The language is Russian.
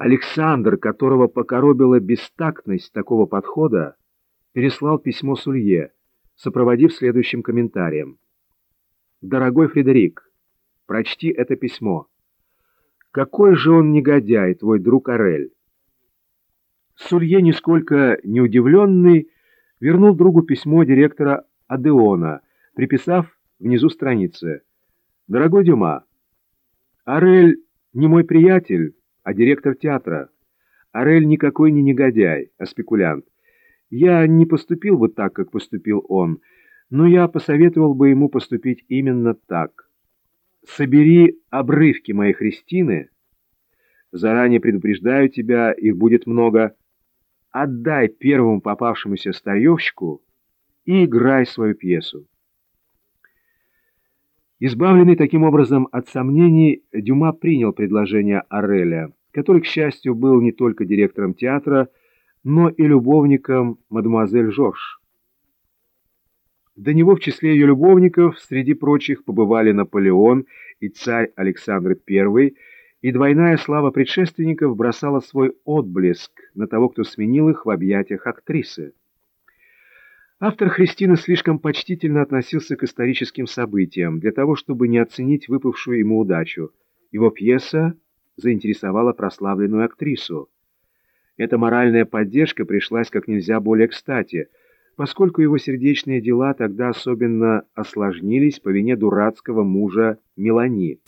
Александр, которого покоробила бестактность такого подхода, переслал письмо Сулье, сопроводив следующим комментарием. «Дорогой Фредерик, прочти это письмо. Какой же он негодяй, твой друг Орель!» Сулье, нисколько не удивленный, вернул другу письмо директора Адеона, приписав внизу страницы. «Дорогой Дюма, Орель не мой приятель, а директор театра. Орель никакой не негодяй, а спекулянт. Я не поступил бы так, как поступил он, но я посоветовал бы ему поступить именно так. Собери обрывки моей Христины. Заранее предупреждаю тебя, их будет много. Отдай первому попавшемуся старьевщику и играй свою пьесу. Избавленный таким образом от сомнений, Дюма принял предложение Ореля, который, к счастью, был не только директором театра, но и любовником мадемуазель Жорж. До него в числе ее любовников среди прочих побывали Наполеон и царь Александр I, и двойная слава предшественников бросала свой отблеск на того, кто сменил их в объятиях актрисы. Автор Христины слишком почтительно относился к историческим событиям для того, чтобы не оценить выпавшую ему удачу. Его пьеса заинтересовала прославленную актрису. Эта моральная поддержка пришлась как нельзя более кстати, поскольку его сердечные дела тогда особенно осложнились по вине дурацкого мужа Мелани.